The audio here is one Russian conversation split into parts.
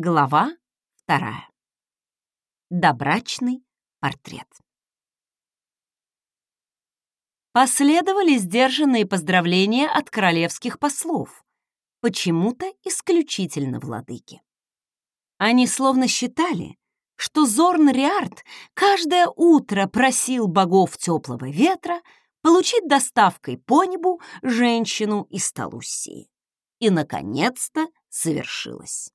Глава вторая. Добрачный портрет. Последовали сдержанные поздравления от королевских послов, почему-то исключительно владыки. Они словно считали, что Зорн Риард каждое утро просил богов теплого ветра получить доставкой по небу женщину из Талуссии. И, наконец-то, совершилось.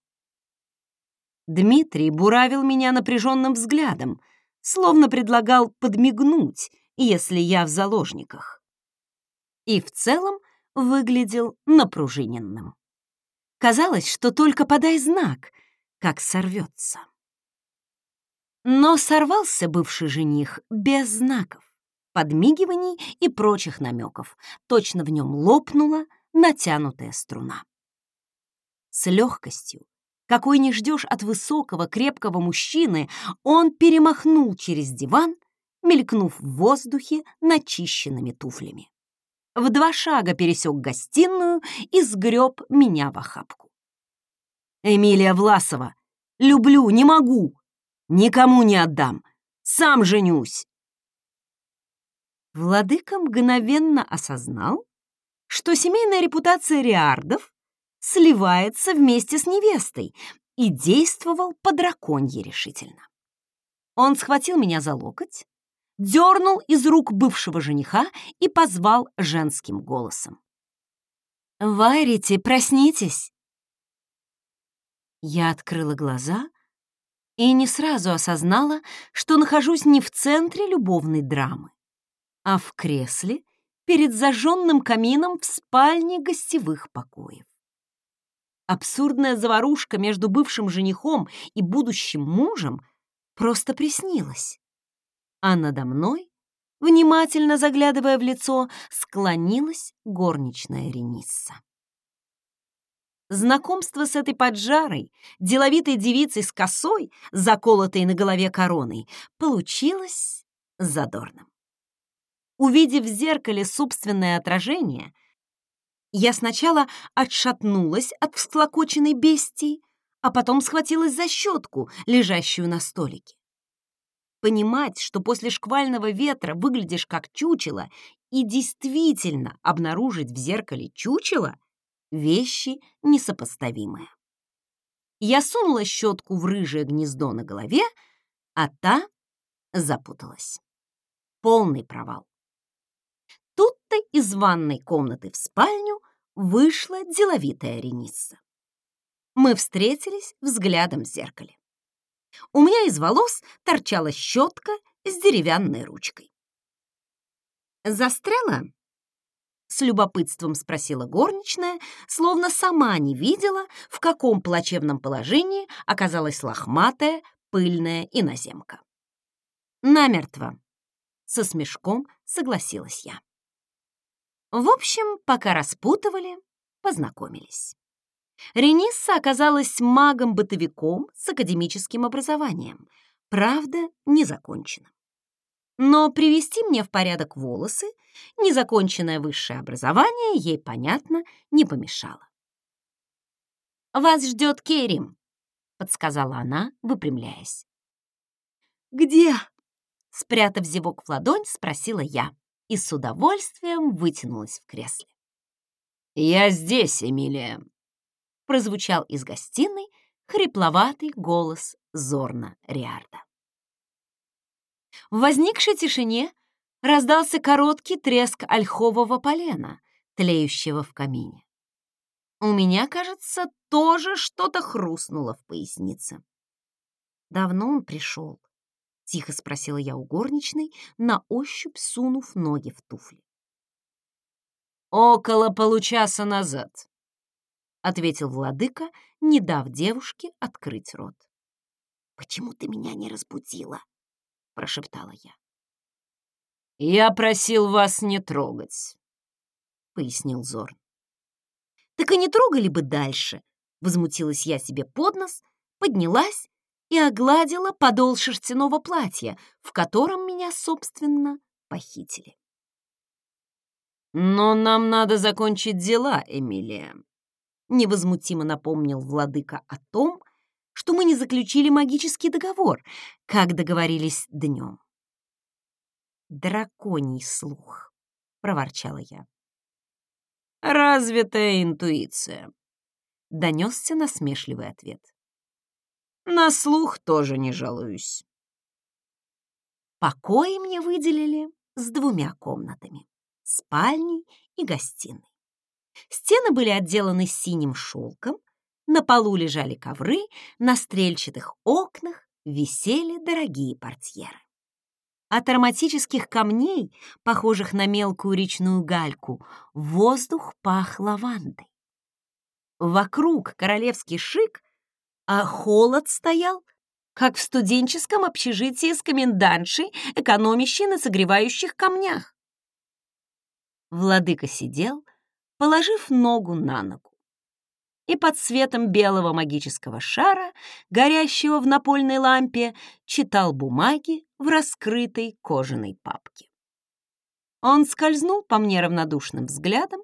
Дмитрий буравил меня напряженным взглядом, словно предлагал подмигнуть, если я в заложниках. И в целом выглядел напружиненным. Казалось, что только подай знак, как сорвется. Но сорвался бывший жених без знаков, подмигиваний и прочих намеков. Точно в нем лопнула натянутая струна. С легкостью, какой не ждешь от высокого, крепкого мужчины, он перемахнул через диван, мелькнув в воздухе начищенными туфлями. В два шага пересек гостиную и сгреб меня в охапку. «Эмилия Власова, люблю, не могу, никому не отдам, сам женюсь!» Владыка мгновенно осознал, что семейная репутация Риардов сливается вместе с невестой и действовал по драконье решительно. Он схватил меня за локоть, дернул из рук бывшего жениха и позвал женским голосом. «Варите, проснитесь!» Я открыла глаза и не сразу осознала, что нахожусь не в центре любовной драмы, а в кресле перед зажженным камином в спальне гостевых покоев. Абсурдная заварушка между бывшим женихом и будущим мужем просто приснилась. А надо мной, внимательно заглядывая в лицо, склонилась горничная Ренисса. Знакомство с этой поджарой, деловитой девицей с косой, заколотой на голове короной, получилось задорным. Увидев в зеркале собственное отражение, я сначала отшатнулась от всклокоченной бестии, а потом схватилась за щетку, лежащую на столике. Понимать, что после шквального ветра выглядишь как чучело, и действительно обнаружить в зеркале чучело — вещи несопоставимые. Я сунула щетку в рыжее гнездо на голове, а та запуталась. Полный провал. Тут-то из ванной комнаты в спальню вышла деловитая Ренисса. Мы встретились взглядом в зеркале. У меня из волос торчала щетка с деревянной ручкой. «Застряла?» — с любопытством спросила горничная, словно сама не видела, в каком плачевном положении оказалась лохматая, пыльная иноземка. «Намертво», — со смешком согласилась я. В общем, пока распутывали, познакомились. Ренисса оказалась магом-бытовиком с академическим образованием, правда, незаконченным. Но привести мне в порядок волосы, незаконченное высшее образование ей, понятно, не помешало. «Вас ждет Керим», — подсказала она, выпрямляясь. «Где?» — спрятав зевок в ладонь, спросила я и с удовольствием вытянулась в кресле. «Я здесь, Эмилия», — прозвучал из гостиной хрипловатый голос Зорна Риарда. В возникшей тишине раздался короткий треск ольхового полена, тлеющего в камине. У меня, кажется, тоже что-то хрустнуло в пояснице. Давно он пришел. — тихо спросила я у горничной, на ощупь сунув ноги в туфли. «Около получаса назад», — ответил владыка, не дав девушке открыть рот. «Почему ты меня не разбудила?» — прошептала я. «Я просил вас не трогать», — пояснил Зорн. «Так и не трогали бы дальше», — возмутилась я себе под нос, поднялась и огладила подол шерстяного платья, в котором меня, собственно, похитили. «Но нам надо закончить дела, Эмилия», — невозмутимо напомнил владыка о том, что мы не заключили магический договор, как договорились днем. «Драконий слух», — проворчала я. «Развитая интуиция», — донесся насмешливый ответ. «На слух тоже не жалуюсь». Покои мне выделили с двумя комнатами — спальней и гостиной. Стены были отделаны синим шелком, на полу лежали ковры, на стрельчатых окнах висели дорогие портьеры. От ароматических камней, похожих на мелкую речную гальку, воздух пах лавандой. Вокруг королевский шик, а холод стоял, как в студенческом общежитии с комендантшей, экономящей на согревающих камнях. Владыка сидел, положив ногу на ногу. И под светом белого магического шара, горящего в напольной лампе, читал бумаги в раскрытой кожаной папке. Он скользнул по мне равнодушным взглядом,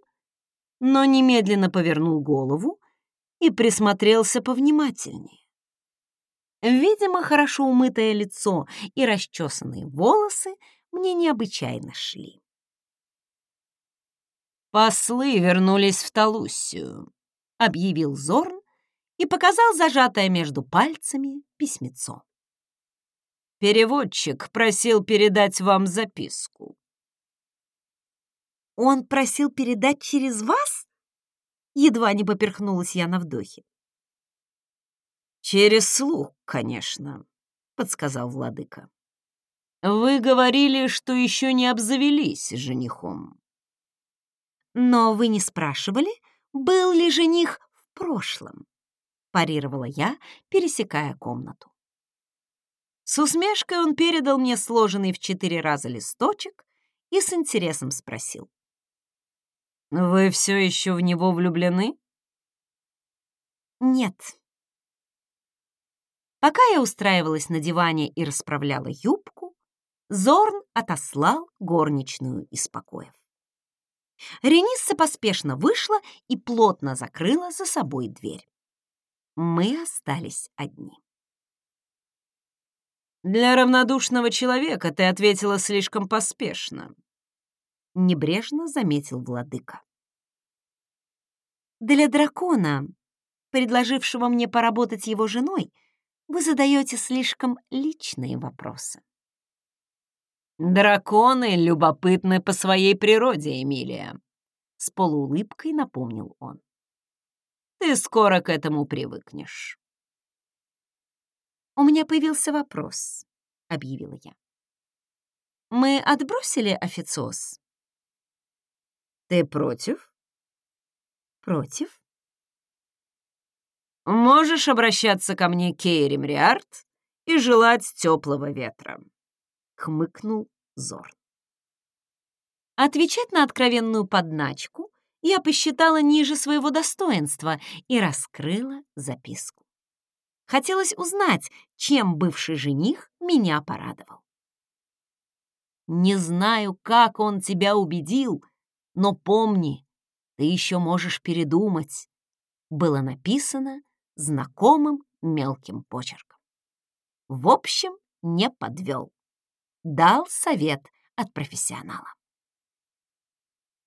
но немедленно повернул голову и присмотрелся повнимательнее. Видимо, хорошо умытое лицо и расчесанные волосы мне необычайно шли. «Послы вернулись в Талуссию», — объявил Зорн и показал зажатое между пальцами письмецо. «Переводчик просил передать вам записку». «Он просил передать через вас?» Едва не поперхнулась я на вдохе. «Через слух, конечно», — подсказал владыка. «Вы говорили, что еще не обзавелись женихом». «Но вы не спрашивали, был ли жених в прошлом?» — парировала я, пересекая комнату. С усмешкой он передал мне сложенный в четыре раза листочек и с интересом спросил. «Вы все еще в него влюблены?» «Нет». Пока я устраивалась на диване и расправляла юбку, Зорн отослал горничную из покоев. Ренисса поспешно вышла и плотно закрыла за собой дверь. Мы остались одни. «Для равнодушного человека ты ответила слишком поспешно», — небрежно заметил владыка. «Для дракона, предложившего мне поработать его женой, вы задаете слишком личные вопросы». «Драконы любопытны по своей природе, Эмилия», — с полуулыбкой напомнил он. «Ты скоро к этому привыкнешь». «У меня появился вопрос», — объявила я. «Мы отбросили официоз?» «Ты против?» «Против?» «Можешь обращаться ко мне, Кейри Мриарт, и желать теплого ветра», хмыкнул Зорн. Отвечать на откровенную подначку я посчитала ниже своего достоинства и раскрыла записку. Хотелось узнать, чем бывший жених меня порадовал. «Не знаю, как он тебя убедил, но помни, ты еще можешь передумать», было написано знакомым мелким почерком. В общем, не подвел дал совет от профессионала.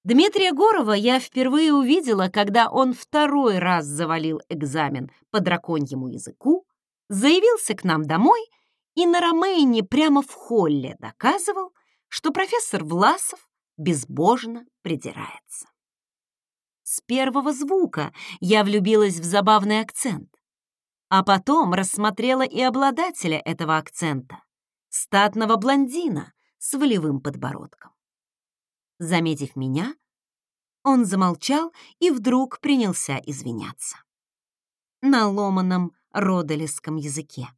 Дмитрия Горова я впервые увидела, когда он второй раз завалил экзамен по драконьему языку, заявился к нам домой и на Ромейне прямо в холле доказывал, что профессор Власов безбожно придирается. С первого звука я влюбилась в забавный акцент, а потом рассмотрела и обладателя этого акцента статного блондина с волевым подбородком. Заметив меня, он замолчал и вдруг принялся извиняться. На ломаном родолесском языке.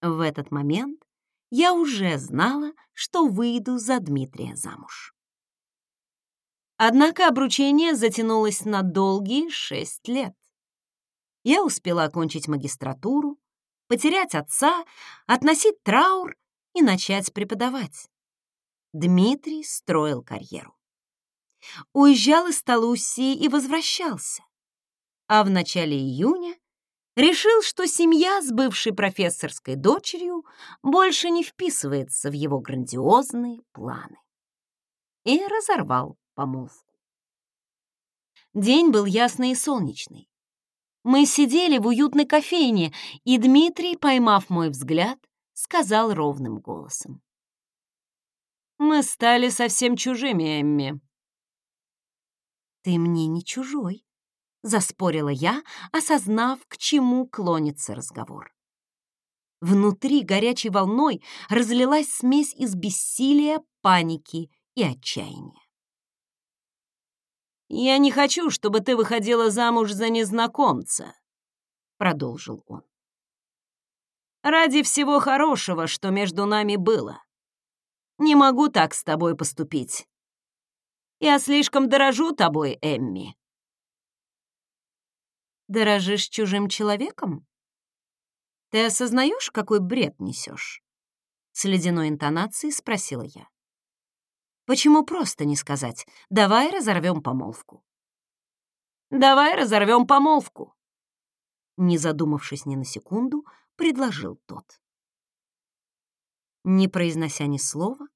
В этот момент я уже знала, что выйду за Дмитрия замуж. Однако обручение затянулось на долгие шесть лет. Я успела окончить магистратуру, потерять отца, относить траур и начать преподавать. Дмитрий строил карьеру. Уезжал из Талуссии и возвращался. А в начале июня решил, что семья с бывшей профессорской дочерью больше не вписывается в его грандиозные планы. И разорвал помолвку. День был ясный и солнечный. Мы сидели в уютной кофейне, и Дмитрий, поймав мой взгляд, сказал ровным голосом. «Мы стали совсем чужими, Эмми». «Ты мне не чужой», — заспорила я, осознав, к чему клонится разговор. Внутри горячей волной разлилась смесь из бессилия, паники и отчаяния. «Я не хочу, чтобы ты выходила замуж за незнакомца», — продолжил он. «Ради всего хорошего, что между нами было. Не могу так с тобой поступить. Я слишком дорожу тобой, Эмми». «Дорожишь чужим человеком? Ты осознаешь, какой бред несешь?» С ледяной интонацией спросила я. Почему просто не сказать «давай разорвем помолвку»? «Давай разорвем помолвку», не задумавшись ни на секунду, предложил тот. Не произнося ни слова,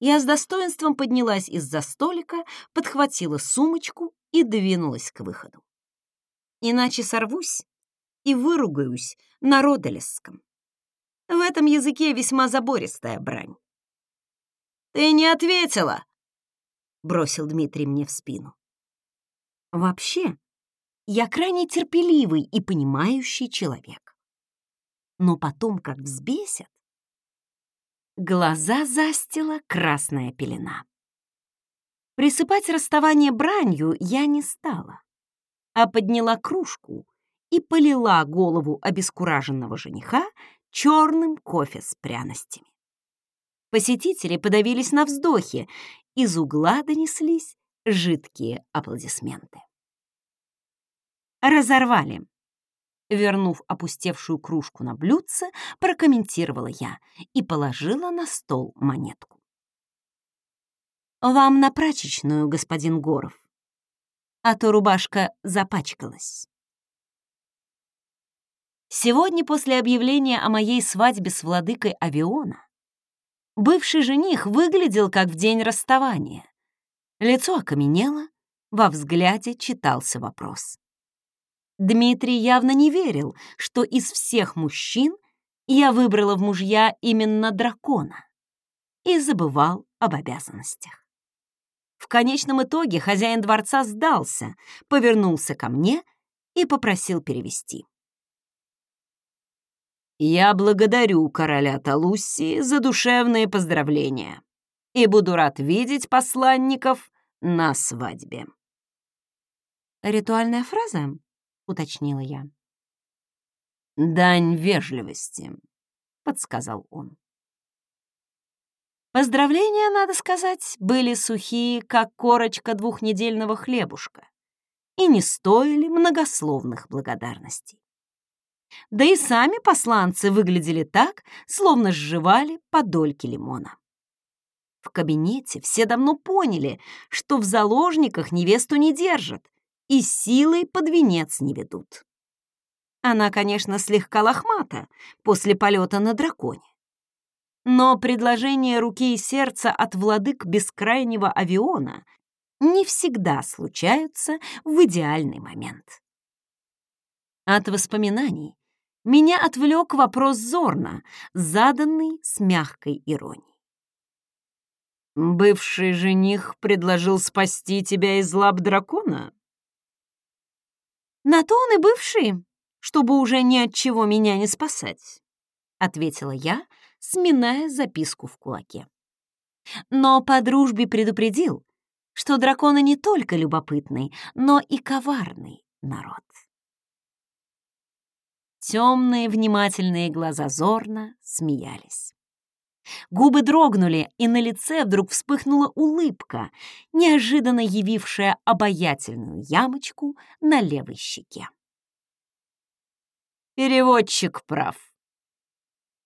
я с достоинством поднялась из-за столика, подхватила сумочку и двинулась к выходу. Иначе сорвусь и выругаюсь на родолесском. В этом языке весьма забористая брань. «Ты не ответила!» — бросил Дмитрий мне в спину. Вообще, я крайне терпеливый и понимающий человек. Но потом, как взбесят, глаза застила красная пелена. Присыпать расставание бранью я не стала, а подняла кружку и полила голову обескураженного жениха черным кофе с пряностями. Посетители подавились на вздохе, из угла донеслись жидкие аплодисменты. Разорвали. Вернув опустевшую кружку на блюдце, прокомментировала я и положила на стол монетку. «Вам на прачечную, господин Горов, а то рубашка запачкалась». Сегодня после объявления о моей свадьбе с владыкой Авиона Бывший жених выглядел как в день расставания. Лицо окаменело, во взгляде читался вопрос. Дмитрий явно не верил, что из всех мужчин я выбрала в мужья именно дракона и забывал об обязанностях. В конечном итоге хозяин дворца сдался, повернулся ко мне и попросил перевести. Я благодарю короля Талуссии за душевные поздравления и буду рад видеть посланников на свадьбе. «Ритуальная фраза?» — уточнила я. «Дань вежливости», — подсказал он. Поздравления, надо сказать, были сухие, как корочка двухнедельного хлебушка, и не стоили многословных благодарностей. Да и сами посланцы выглядели так, словно сживали по дольке лимона. В кабинете все давно поняли, что в заложниках невесту не держат и силой под венец не ведут. Она, конечно, слегка лохмата после полета на драконе. Но предложение руки и сердца от владык бескрайнего авиона не всегда случаются в идеальный момент. От воспоминаний меня отвлек вопрос Зорна, заданный с мягкой иронией. «Бывший жених предложил спасти тебя из лап дракона?» «На то он и бывший, чтобы уже ни от чего меня не спасать», — ответила я, сминая записку в кулаке. Но по дружбе предупредил, что драконы не только любопытный, но и коварный народ. Темные внимательные глаза Зорна смеялись. Губы дрогнули, и на лице вдруг вспыхнула улыбка, неожиданно явившая обаятельную ямочку на левой щеке. «Переводчик прав.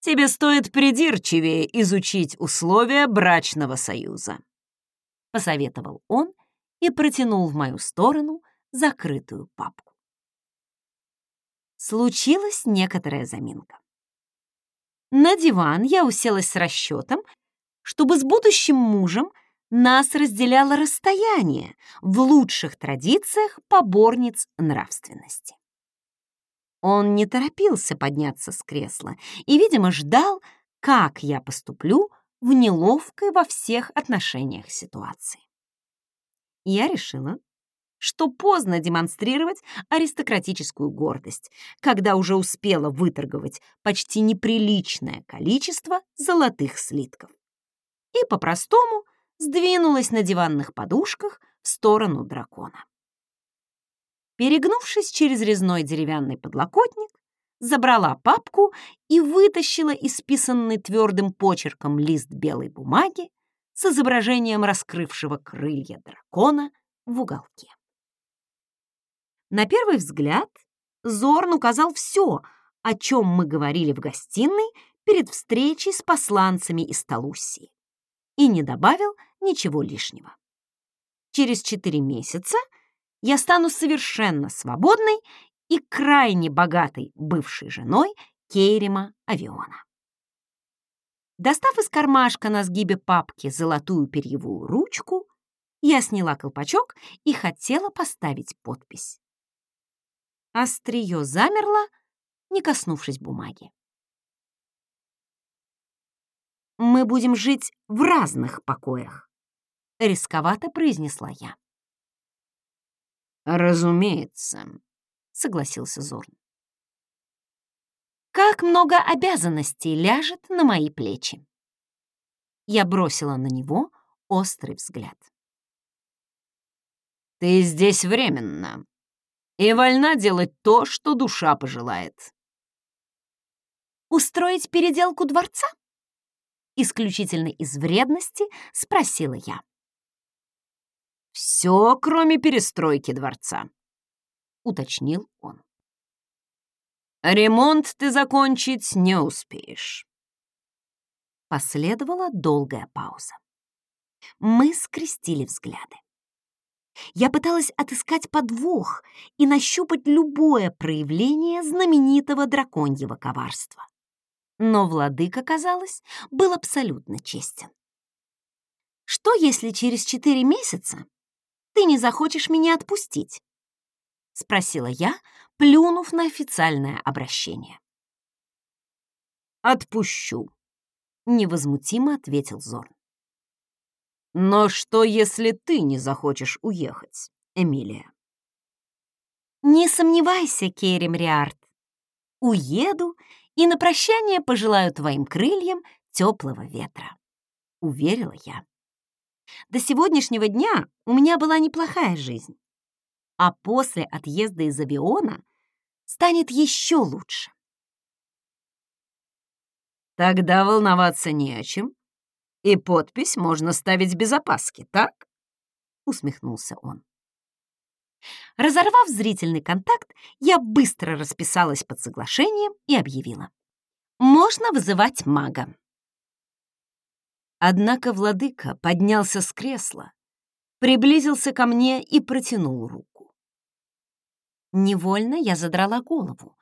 Тебе стоит придирчивее изучить условия брачного союза», — посоветовал он и протянул в мою сторону закрытую папку. случилась некоторая заминка. На диван я уселась с расчетом, чтобы с будущим мужем нас разделяло расстояние в лучших традициях поборниц нравственности. Он не торопился подняться с кресла и, видимо, ждал, как я поступлю в неловкой во всех отношениях ситуации. Я решила, что поздно демонстрировать аристократическую гордость, когда уже успела выторговать почти неприличное количество золотых слитков. И по-простому сдвинулась на диванных подушках в сторону дракона. Перегнувшись через резной деревянный подлокотник, забрала папку и вытащила исписанный твердым почерком лист белой бумаги с изображением раскрывшего крылья дракона в уголке. На первый взгляд Зорн указал все, о чем мы говорили в гостиной перед встречей с посланцами из Талуссии, и не добавил ничего лишнего. Через четыре месяца я стану совершенно свободной и крайне богатой бывшей женой Кейрима Авиона. Достав из кармашка на сгибе папки золотую перьевую ручку, я сняла колпачок и хотела поставить подпись. Острие замерло, не коснувшись бумаги. «Мы будем жить в разных покоях», — рисковато произнесла я. «Разумеется», — согласился Зорн. «Как много обязанностей ляжет на мои плечи!» Я бросила на него острый взгляд. «Ты здесь временно и вольна делать то, что душа пожелает». «Устроить переделку дворца?» Исключительно из вредности спросила я. «Все, кроме перестройки дворца», — уточнил он. «Ремонт ты закончить не успеешь». Последовала долгая пауза. Мы скрестили взгляды. Я пыталась отыскать подвох и нащупать любое проявление знаменитого драконьего коварства. Но владыка, казалось, был абсолютно честен. Что, если через четыре месяца ты не захочешь меня отпустить?» — спросила я, плюнув на официальное обращение. «Отпущу», — невозмутимо ответил Зорн. «Но что, если ты не захочешь уехать, Эмилия?» «Не сомневайся, Керем Риарт. Уеду и на прощание пожелаю твоим крыльям теплого ветра», — уверила я. До сегодняшнего дня у меня была неплохая жизнь. А после отъезда из авиона станет еще лучше. Тогда волноваться не о чем. И подпись можно ставить без опаски, так? Усмехнулся он. Разорвав зрительный контакт, я быстро расписалась под соглашением и объявила. Можно вызывать мага. Однако владыка поднялся с кресла, приблизился ко мне и протянул руку. Невольно я задрала голову,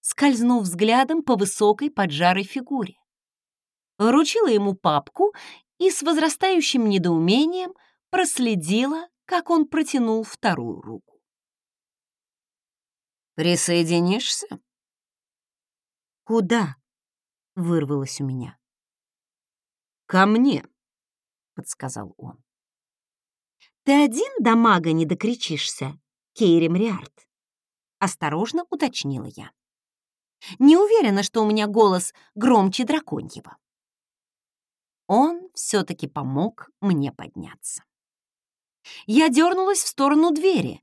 скользнув взглядом по высокой поджарой фигуре. Вручила ему папку и с возрастающим недоумением проследила, как он протянул вторую руку. «Присоединишься?» «Куда?» — вырвалось у меня. «Ко мне», — подсказал он. «Ты один до мага не докричишься, Кейрим Риарт?» — осторожно уточнила я. «Не уверена, что у меня голос громче драконьего». Он все-таки помог мне подняться. Я дернулась в сторону двери,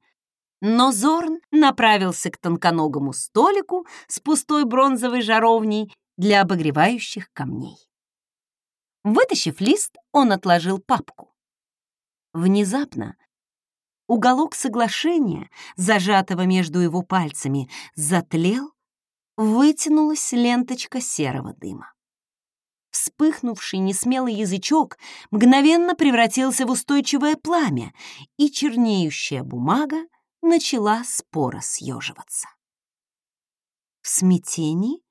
но Зорн направился к тонконогому столику с пустой бронзовой жаровней для обогревающих камней. Вытащив лист, он отложил папку. Внезапно уголок соглашения, зажатого между его пальцами, затлел, вытянулась ленточка серого дыма. Вспыхнувший несмелый язычок мгновенно превратился в устойчивое пламя, и чернеющая бумага начала споро съеживаться. В смятении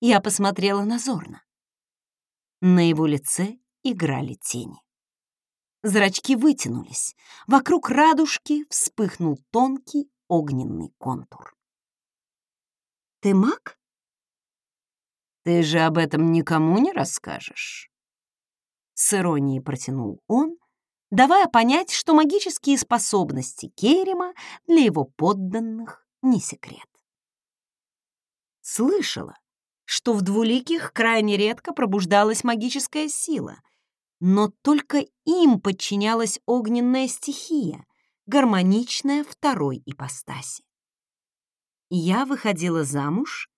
я посмотрела на Зорна. На его лице играли тени. Зрачки вытянулись. Вокруг радужки вспыхнул тонкий огненный контур. «Ты маг?» «Ты же об этом никому не расскажешь?» С иронией протянул он, давая понять, что магические способности Керема для его подданных не секрет. Слышала, что в двуликих крайне редко пробуждалась магическая сила, но только им подчинялась огненная стихия, гармоничная второй ипостаси. Я выходила замуж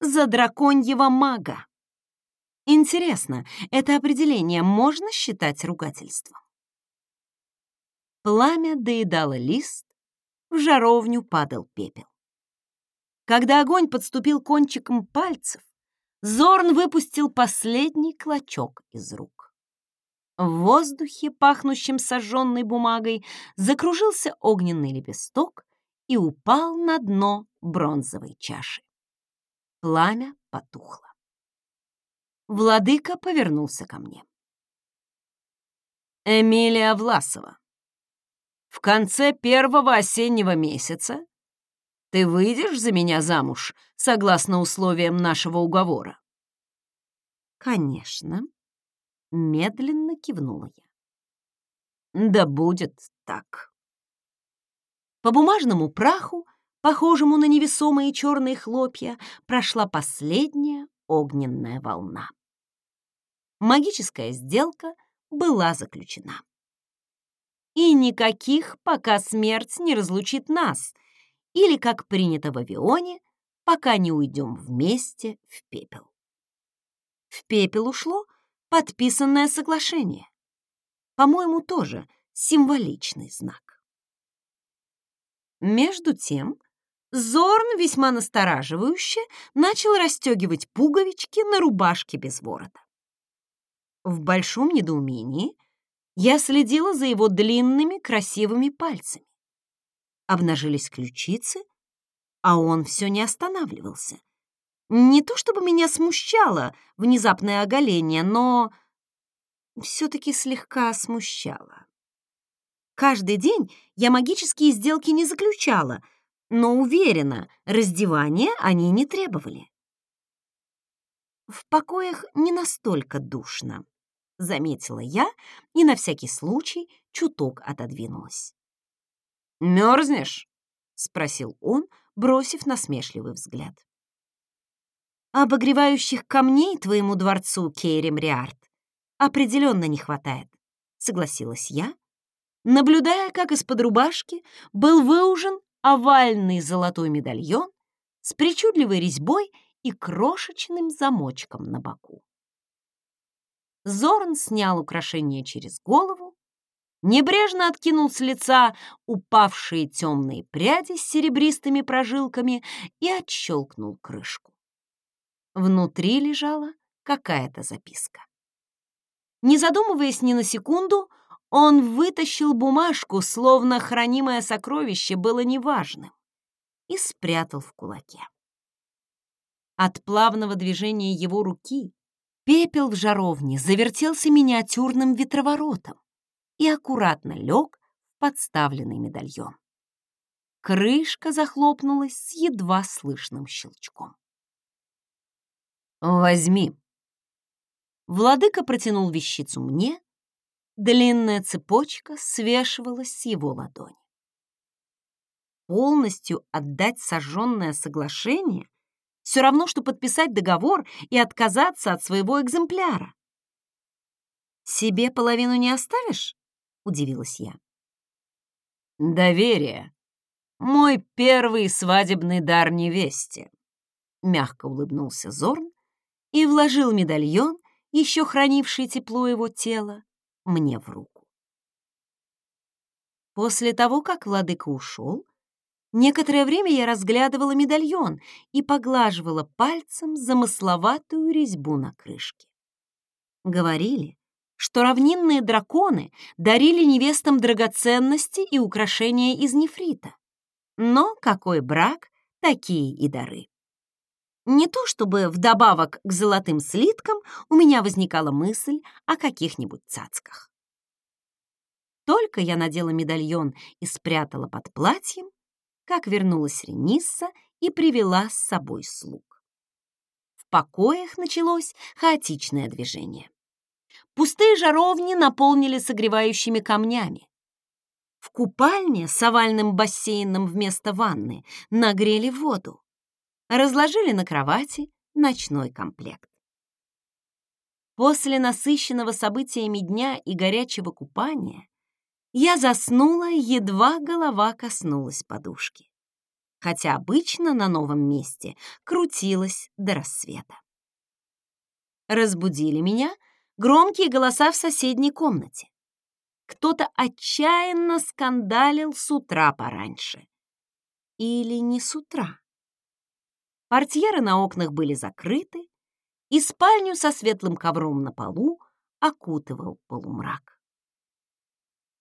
за драконьего мага. Интересно, это определение можно считать ругательством? Пламя доедало лист, в жаровню падал пепел. Когда огонь подступил кончиком пальцев, Зорн выпустил последний клочок из рук. В воздухе, пахнущем сожженной бумагой, закружился огненный лепесток и упал на дно бронзовой чаши. Пламя потухло. Владыка повернулся ко мне. «Эмилия Власова, в конце первого осеннего месяца ты выйдешь за меня замуж, согласно условиям нашего уговора?» «Конечно», — медленно кивнула я. «Да будет так». По бумажному праху, похожему на невесомые черные хлопья, прошла последняя огненная волна. Магическая сделка была заключена. И никаких, пока смерть не разлучит нас, или, как принято в авионе, пока не уйдем вместе в пепел. В пепел ушло подписанное соглашение. По-моему, тоже символичный знак. Между тем, Зорн весьма настораживающе начал расстегивать пуговички на рубашке без ворота. В большом недоумении я следила за его длинными красивыми пальцами. Обнажились ключицы, а он все не останавливался. Не то чтобы меня смущало внезапное оголение, но все-таки слегка смущало. Каждый день я магические сделки не заключала, но уверена, раздевания они не требовали. В покоях не настолько душно. — заметила я и на всякий случай чуток отодвинулась. «Мерзнешь?» — спросил он, бросив насмешливый взгляд. «Обогревающих камней твоему дворцу, Кейрим Риарт, определенно не хватает», — согласилась я, наблюдая, как из-под рубашки был выужен овальный золотой медальон с причудливой резьбой и крошечным замочком на боку. Зорн снял украшение через голову, небрежно откинул с лица упавшие темные пряди с серебристыми прожилками и отщелкнул крышку. Внутри лежала какая-то записка. Не задумываясь ни на секунду, он вытащил бумажку, словно хранимое сокровище было неважным, и спрятал в кулаке. От плавного движения его руки Пепел в жаровне завертелся миниатюрным ветроворотом и аккуратно лег в подставленный медальон. Крышка захлопнулась с едва слышным щелчком. «Возьми». Владыка протянул вещицу мне, длинная цепочка свешивалась с его ладони. Полностью отдать сожженное соглашение все равно, что подписать договор и отказаться от своего экземпляра. «Себе половину не оставишь?» — удивилась я. «Доверие. Мой первый свадебный дар невесте», — мягко улыбнулся Зорн и вложил медальон, еще хранивший тепло его тела, мне в руку. После того, как владыка ушел, Некоторое время я разглядывала медальон и поглаживала пальцем замысловатую резьбу на крышке. Говорили, что равнинные драконы дарили невестам драгоценности и украшения из нефрита. Но какой брак, такие и дары. Не то чтобы вдобавок к золотым слиткам у меня возникала мысль о каких-нибудь цацках. Только я надела медальон и спрятала под платьем, как вернулась Ренисса и привела с собой слуг. В покоях началось хаотичное движение. Пустые жаровни наполнили согревающими камнями. В купальне с овальным бассейном вместо ванны нагрели воду. Разложили на кровати ночной комплект. После насыщенного событиями дня и горячего купания я заснула, едва голова коснулась подушки, хотя обычно на новом месте крутилась до рассвета. Разбудили меня громкие голоса в соседней комнате. Кто-то отчаянно скандалил с утра пораньше. Или не с утра. Портьеры на окнах были закрыты, и спальню со светлым ковром на полу окутывал полумрак.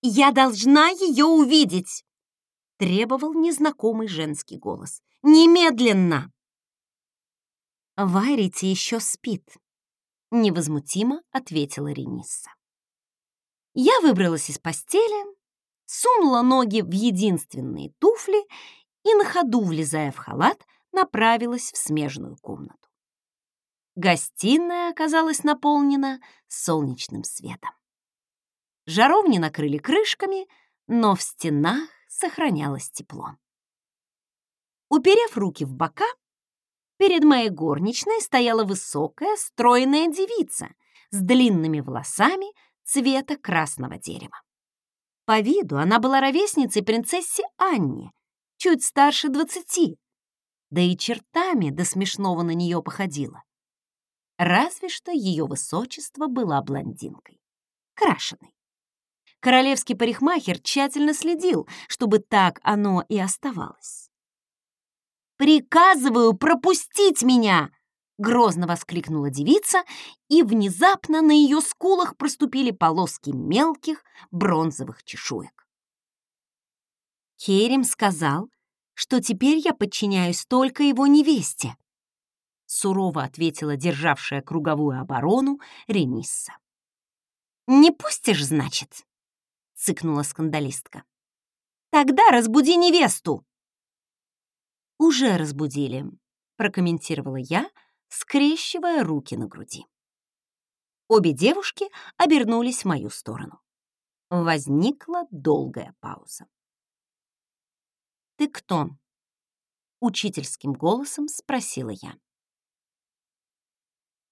«Я должна ее увидеть!» — требовал незнакомый женский голос. «Немедленно!» «Варите еще спит», — невозмутимо ответила Ренисса. Я выбралась из постели, сунула ноги в единственные туфли и на ходу, влезая в халат, направилась в смежную комнату. Гостиная оказалась наполнена солнечным светом. Жаровни накрыли крышками, но в стенах сохранялось тепло. Уперев руки в бока, перед моей горничной стояла высокая, стройная девица с длинными волосами цвета красного дерева. По виду она была ровесницей принцессе Анне, чуть старше двадцати, да и чертами до смешного на нее походила. Разве что ее высочество была блондинкой, крашеной. Королевский парикмахер тщательно следил, чтобы так оно и оставалось. «Приказываю пропустить меня!» — грозно воскликнула девица, и внезапно на ее скулах проступили полоски мелких бронзовых чешуек. Керем сказал, что теперь я подчиняюсь только его невесте, сурово ответила державшая круговую оборону Ренисса. «Не пустишь, значит?» — цыкнула скандалистка. «Тогда разбуди невесту!» «Уже разбудили», — прокомментировала я, скрещивая руки на груди. Обе девушки обернулись в мою сторону. Возникла долгая пауза. «Ты кто?» — учительским голосом спросила я.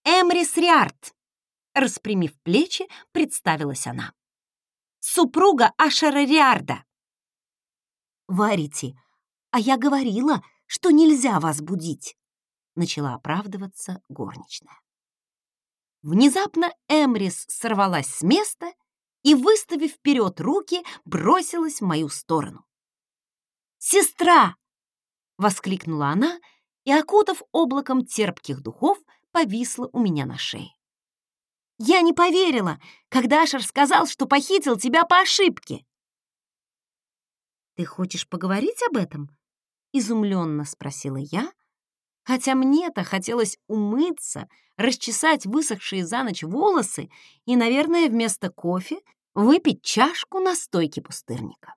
«Эмрис Риарт!» — распрямив плечи, представилась она супруга Ашера Риарда. «Варите, а я говорила, что нельзя вас будить», — начала оправдываться горничная. Внезапно Эмрис сорвалась с места и, выставив вперед руки, бросилась в мою сторону. «Сестра!» — воскликнула она и, окутав облаком терпких духов, повисла у меня на шее. Я не поверила, когда Ашер сказал, что похитил тебя по ошибке. «Ты хочешь поговорить об этом?» — изумленно спросила я, хотя мне-то хотелось умыться, расчесать высохшие за ночь волосы и, наверное, вместо кофе выпить чашку настойки пустырника.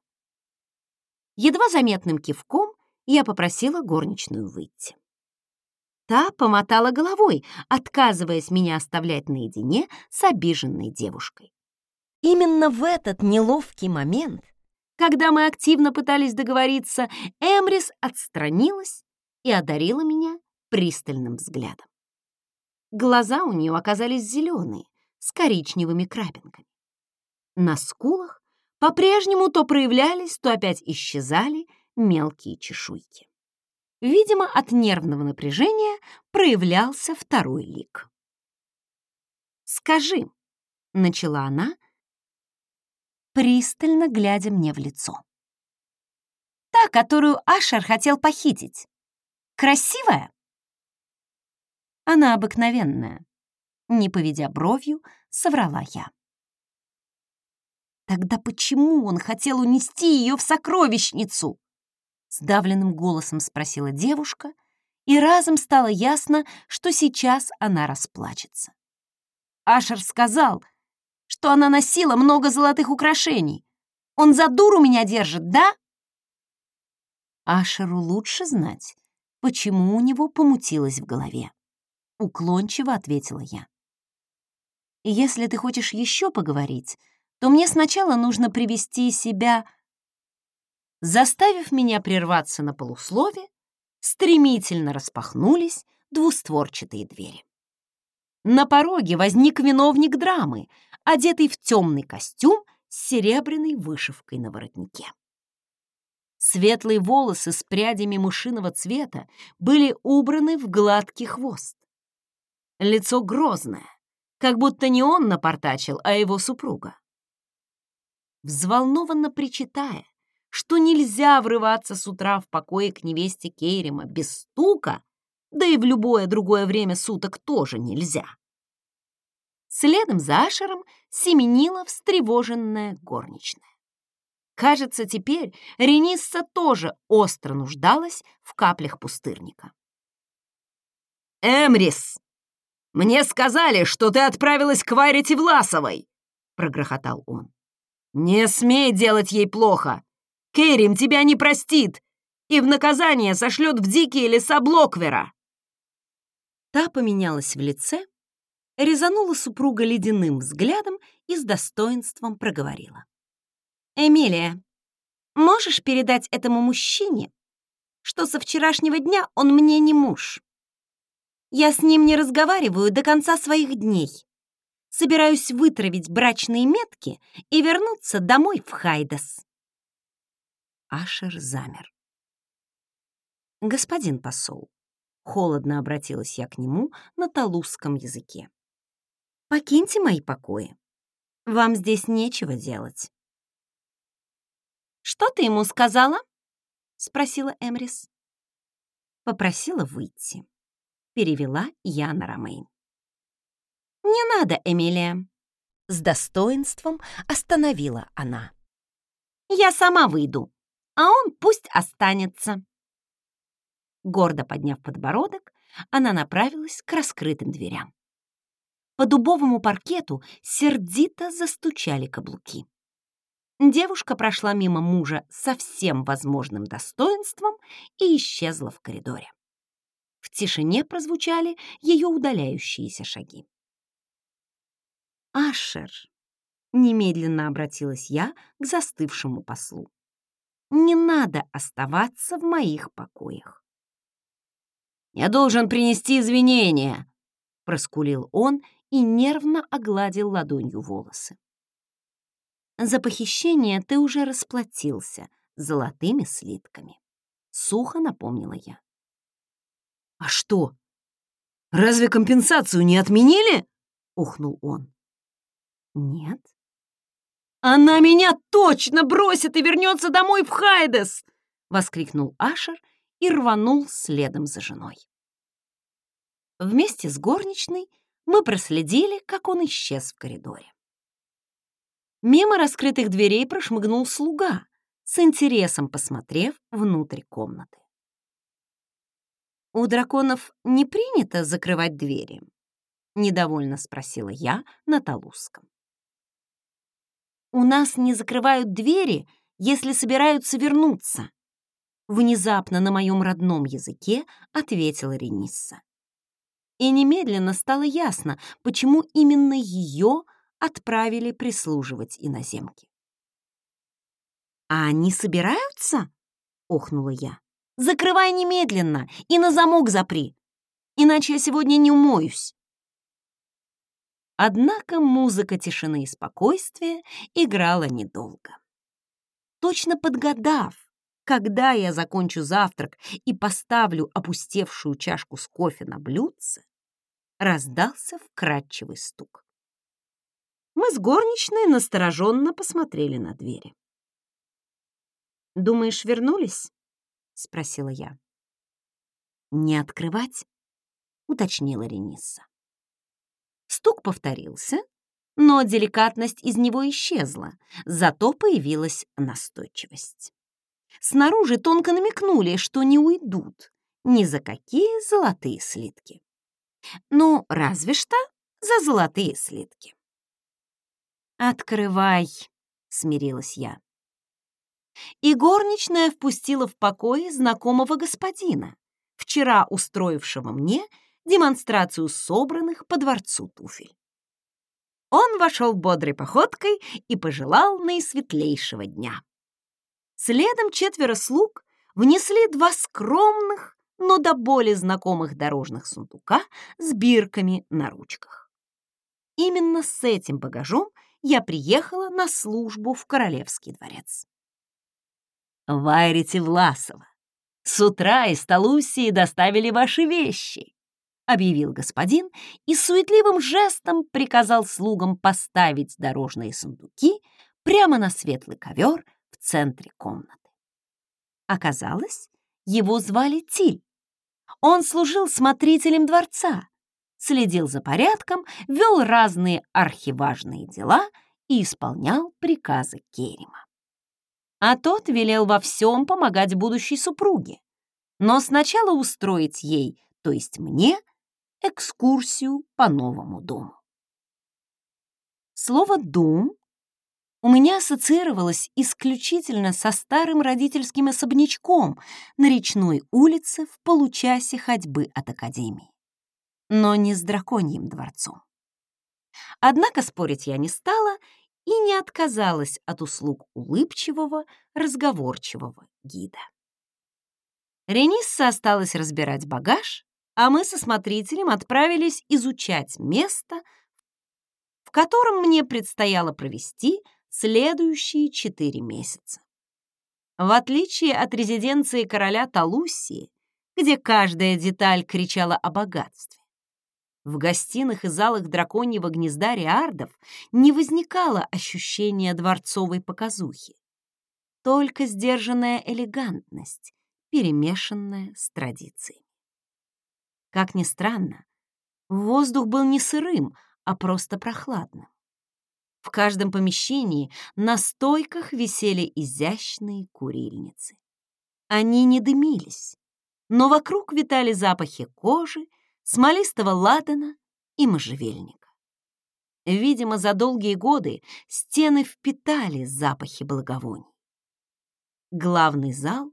Едва заметным кивком я попросила горничную выйти. Та помотала головой, отказываясь меня оставлять наедине с обиженной девушкой. Именно в этот неловкий момент, когда мы активно пытались договориться, Эмрис отстранилась и одарила меня пристальным взглядом. Глаза у нее оказались зеленые, с коричневыми крапинками. На скулах по-прежнему то проявлялись, то опять исчезали мелкие чешуйки. Видимо, от нервного напряжения проявлялся второй лик. «Скажи», — начала она, пристально глядя мне в лицо. «Та, которую Ашер хотел похитить, красивая?» Она обыкновенная, не поведя бровью, соврала я. Тогда почему он хотел унести ее в сокровищницу? Сдавленным голосом спросила девушка и разом стало ясно, что сейчас она расплачется. Ашер сказал, что она носила много золотых украшений. Он за дуру меня держит, да? Ашеру лучше знать, почему у него помутилось в голове. Уклончиво ответила я. И если ты хочешь еще поговорить, то мне сначала нужно привести себя... Заставив меня прерваться на полуслове, стремительно распахнулись двустворчатые двери. На пороге возник виновник драмы, одетый в темный костюм с серебряной вышивкой на воротнике. Светлые волосы с прядями мышиного цвета были убраны в гладкий хвост. Лицо грозное, как будто не он напортачил, а его супруга. Взволнованно причитая, что нельзя врываться с утра в покое к невесте Кейрима без стука, да и в любое другое время суток тоже нельзя. Следом за Ашером семенила встревоженная горничная. Кажется, теперь Ренисса тоже остро нуждалась в каплях пустырника. «Эмрис, мне сказали, что ты отправилась к Варите Власовой!» — прогрохотал он. «Не смей делать ей плохо! Керим тебя не простит и в наказание сошлет в дикие леса Блоквера!» Та поменялась в лице, резанула супруга ледяным взглядом и с достоинством проговорила. «Эмилия, можешь передать этому мужчине, что со вчерашнего дня он мне не муж? Я с ним не разговариваю до конца своих дней. Собираюсь вытравить брачные метки и вернуться домой в Хайдас». Ашер замер. «Господин посол», — холодно обратилась я к нему на талузском языке. «Покиньте мои покои. Вам здесь нечего делать». «Что ты ему сказала?» — спросила Эмрис. Попросила выйти. Перевела Яна Ромейн. «Не надо, Эмилия!» С достоинством остановила она. «Я сама выйду, а он пусть останется». Гордо подняв подбородок, она направилась к раскрытым дверям. По дубовому паркету сердито застучали каблуки. Девушка прошла мимо мужа со всем возможным достоинством и исчезла в коридоре. В тишине прозвучали ее удаляющиеся шаги. «Ашер», — немедленно обратилась я к застывшему послу, «не надо оставаться в моих покоях». «Я должен принести извинения», — проскулил он и нервно огладил ладонью волосы. За похищение ты уже расплатился золотыми слитками. Сухо напомнила я. «А что? Разве компенсацию не отменили?» — ухнул он. «Нет». «Она меня точно бросит и вернется домой в Хайдес!» — воскликнул Ашер и рванул следом за женой. Вместе с горничной мы проследили, как он исчез в коридоре. Мимо раскрытых дверей прошмыгнул слуга, с интересом посмотрев внутрь комнаты. «У драконов не принято закрывать двери?» — недовольно спросила я на талузском. «У нас не закрывают двери, если собираются вернуться», — внезапно на моем родном языке ответила Ренисса. И немедленно стало ясно, почему именно ее отправили прислуживать иноземке. «А они собираются?» — охнула я. «Закрывай немедленно и на замок запри, иначе я сегодня не умоюсь». Однако музыка тишины и спокойствия играла недолго. Точно подгадав, когда я закончу завтрак и поставлю опустевшую чашку с кофе на блюдце, раздался вкрадчивый стук. Мы с горничной настороженно посмотрели на двери. «Думаешь, вернулись?» — спросила я. «Не открывать?» — уточнила Ренисса. Стук повторился, но деликатность из него исчезла, зато появилась настойчивость. Снаружи тонко намекнули, что не уйдут, Ни за какие золотые слитки. Ну, разве что за золотые слитки. «Открывай», — смирилась я. И горничная впустила в покое знакомого господина, вчера устроившего мне демонстрацию собранных по дворцу туфель. Он вошел бодрой походкой и пожелал наисветлейшего дня. Следом четверо слуг внесли два скромных, но до боли знакомых дорожных сундука с бирками на ручках. Именно с этим багажом я приехала на службу в Королевский дворец. «Вайрите Власова, с утра из Талусии доставили ваши вещи», объявил господин и суетливым жестом приказал слугам поставить дорожные сундуки прямо на светлый ковер в центре комнаты. Оказалось, его звали Тиль. Он служил смотрителем дворца, следил за порядком, вел разные архиважные дела и исполнял приказы Керима. А тот велел во всем помогать будущей супруге, но сначала устроить ей, то есть мне, экскурсию по новому дому. Слово «дом» у меня ассоциировалось исключительно со старым родительским особнячком на речной улице в получасе ходьбы от академии, но не с драконьим дворцом. Однако спорить я не стала и не отказалась от услуг улыбчивого, разговорчивого гида. Ренисса осталась разбирать багаж, а мы со смотрителем отправились изучать место, в котором мне предстояло провести следующие четыре месяца. В отличие от резиденции короля Талусии, где каждая деталь кричала о богатстве, в гостиных и залах драконьего гнезда Риардов не возникало ощущения дворцовой показухи, только сдержанная элегантность, перемешанная с традицией. Как ни странно, воздух был не сырым, а просто прохладным. В каждом помещении на стойках висели изящные курильницы. Они не дымились, но вокруг витали запахи кожи, смолистого ладана и можжевельника. Видимо, за долгие годы стены впитали запахи благовоний. Главный зал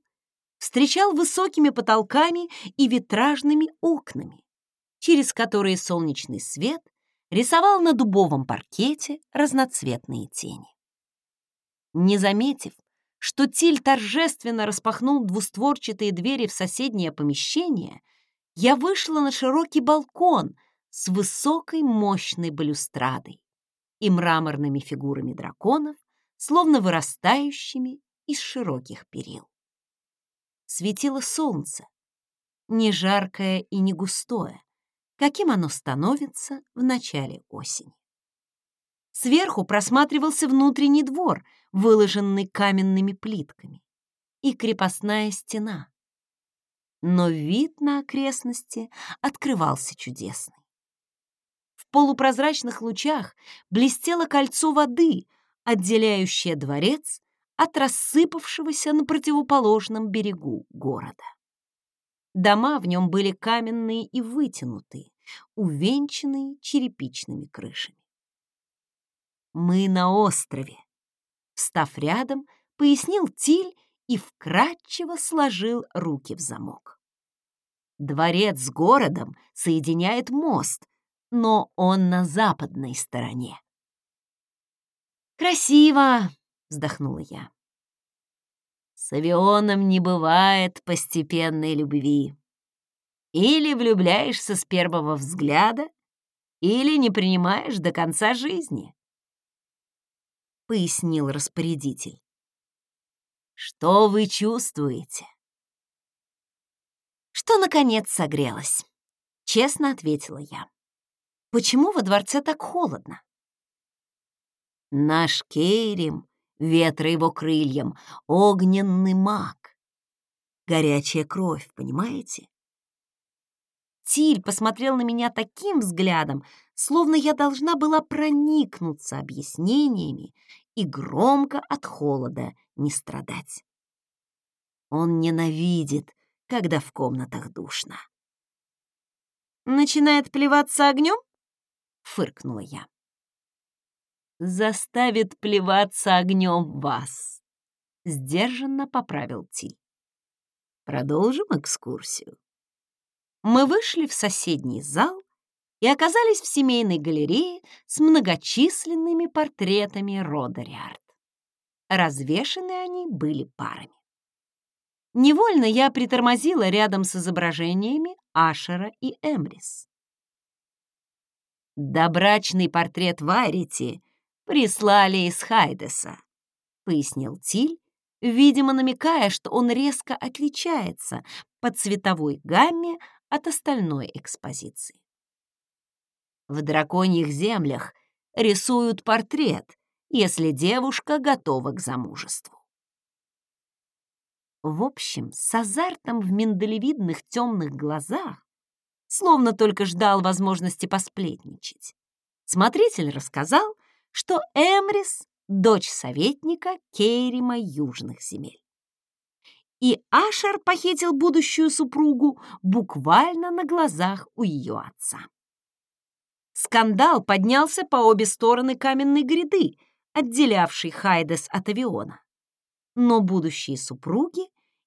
встречал высокими потолками и витражными окнами, через которые солнечный свет рисовал на дубовом паркете разноцветные тени. Не заметив, что Тиль торжественно распахнул двустворчатые двери в соседнее помещение, я вышла на широкий балкон с высокой мощной балюстрадой и мраморными фигурами драконов, словно вырастающими из широких перил светило солнце, не жаркое и не густое, каким оно становится в начале осени. Сверху просматривался внутренний двор, выложенный каменными плитками, и крепостная стена. Но вид на окрестности открывался чудесный. В полупрозрачных лучах блестело кольцо воды, отделяющее дворец от рассыпавшегося на противоположном берегу города. Дома в нем были каменные и вытянутые, увенчанные черепичными крышами. «Мы на острове», — встав рядом, пояснил Тиль и вкратчиво сложил руки в замок. Дворец с городом соединяет мост, но он на западной стороне. «Красиво!» вздохнула я. С авионом не бывает постепенной любви. Или влюбляешься с первого взгляда, или не принимаешь до конца жизни, — пояснил распорядитель. Что вы чувствуете? Что, наконец, согрелась, — честно ответила я. Почему во дворце так холодно? Наш Кейрим ветра его крыльям, огненный маг. Горячая кровь, понимаете? Тиль посмотрел на меня таким взглядом, словно я должна была проникнуться объяснениями и громко от холода не страдать. Он ненавидит, когда в комнатах душно. «Начинает плеваться огнем?» — фыркнула я. «Заставит плеваться огнем вас», — сдержанно поправил Тиль. «Продолжим экскурсию». Мы вышли в соседний зал и оказались в семейной галерее с многочисленными портретами рода Риард. Развешаны они были парами. Невольно я притормозила рядом с изображениями Ашера и Эмрис. «Добрачный портрет Варити прислали из Хайдеса», — пояснил Тиль, видимо, намекая, что он резко отличается по цветовой гамме от остальной экспозиции. В драконьих землях рисуют портрет, если девушка готова к замужеству. В общем, с азартом в миндалевидных темных глазах, словно только ждал возможности посплетничать, смотритель рассказал, что Эмрис — дочь советника Кейрима Южных земель. И Ашер похитил будущую супругу буквально на глазах у ее отца. Скандал поднялся по обе стороны каменной гряды, отделявшей Хайдес от авиона. Но будущие супруги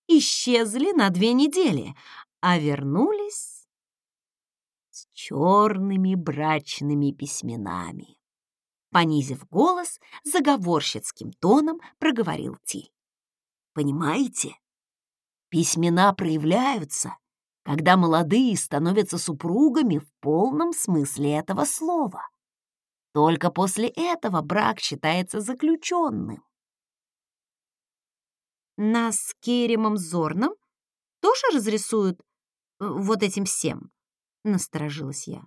исчезли на две недели, а вернулись с черными брачными письменами. Понизив голос, заговорщицким тоном проговорил Тиль. «Понимаете, письмена проявляются, когда молодые становятся супругами в полном смысле этого слова. Только после этого брак считается заключенным. Нас с Керемом Зорном тоже разрисуют э, вот этим всем? Насторожилась я.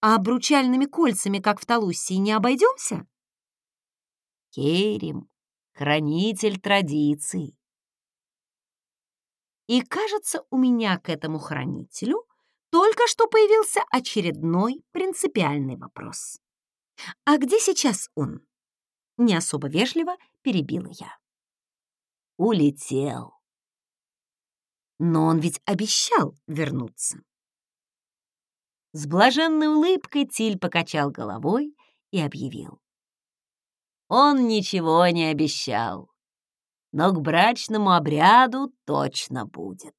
А обручальными кольцами, как в Талуссии, не обойдемся? Керем — хранитель традиций. И, кажется, у меня к этому хранителю только что появился очередной принципиальный вопрос. «А где сейчас он?» Не особо вежливо перебила я. «Улетел». Но он ведь обещал вернуться. С блаженной улыбкой Тиль покачал головой и объявил. Он ничего не обещал но к брачному обряду точно будет.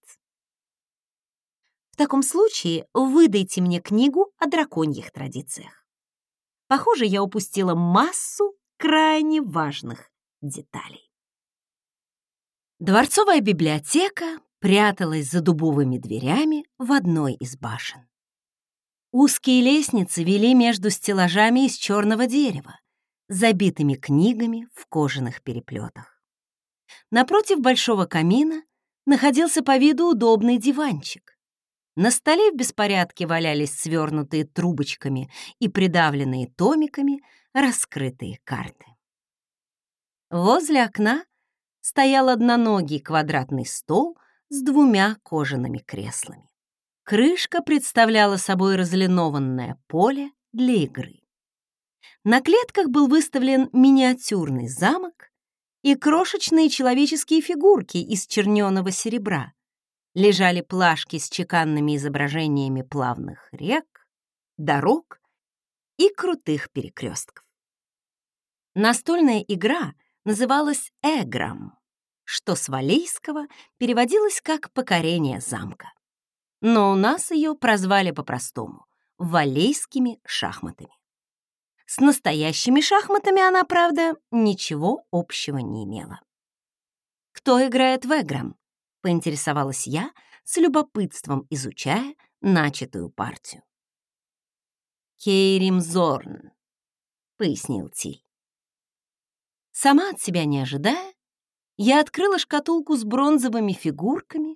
В таком случае выдайте мне книгу о драконьих традициях. Похоже, я упустила массу крайне важных деталей. Дворцовая библиотека пряталась за дубовыми дверями в одной из башен. Узкие лестницы вели между стеллажами из черного дерева, забитыми книгами в кожаных переплетах. Напротив большого камина находился по виду удобный диванчик. На столе в беспорядке валялись свернутые трубочками и придавленные томиками раскрытые карты. Возле окна стоял одноногий квадратный стол с двумя кожаными креслами. Крышка представляла собой разлинованное поле для игры. На клетках был выставлен миниатюрный замок и крошечные человеческие фигурки из черненого серебра. Лежали плашки с чеканными изображениями плавных рек, дорог и крутых перекрестков. Настольная игра называлась «Эграм», что с валейского переводилось как «покорение замка». Но у нас ее прозвали по-простому — валейскими шахматами. С настоящими шахматами она, правда, ничего общего не имела. «Кто играет в Эграм?» — поинтересовалась я, с любопытством изучая начатую партию. «Кейрим Зорн», — пояснил Тиль. Сама от себя не ожидая, я открыла шкатулку с бронзовыми фигурками,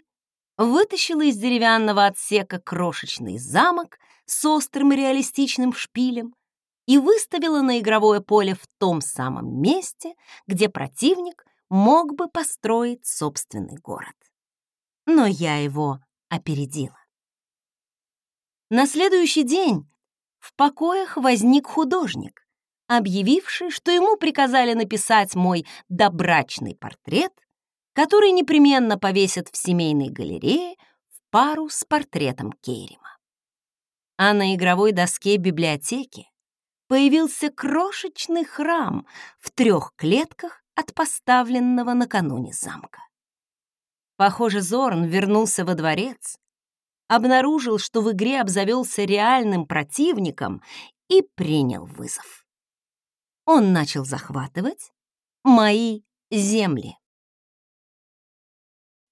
вытащила из деревянного отсека крошечный замок с острым реалистичным шпилем, и выставила на игровое поле в том самом месте, где противник мог бы построить собственный город. Но я его опередила. На следующий день в покоях возник художник, объявивший, что ему приказали написать мой добрачный портрет который непременно повесят в семейной галерее в пару с портретом Кейрима. А на игровой доске библиотеки появился крошечный храм в трех клетках от поставленного накануне замка. Похоже, Зорн вернулся во дворец, обнаружил, что в игре обзавелся реальным противником и принял вызов. Он начал захватывать мои земли.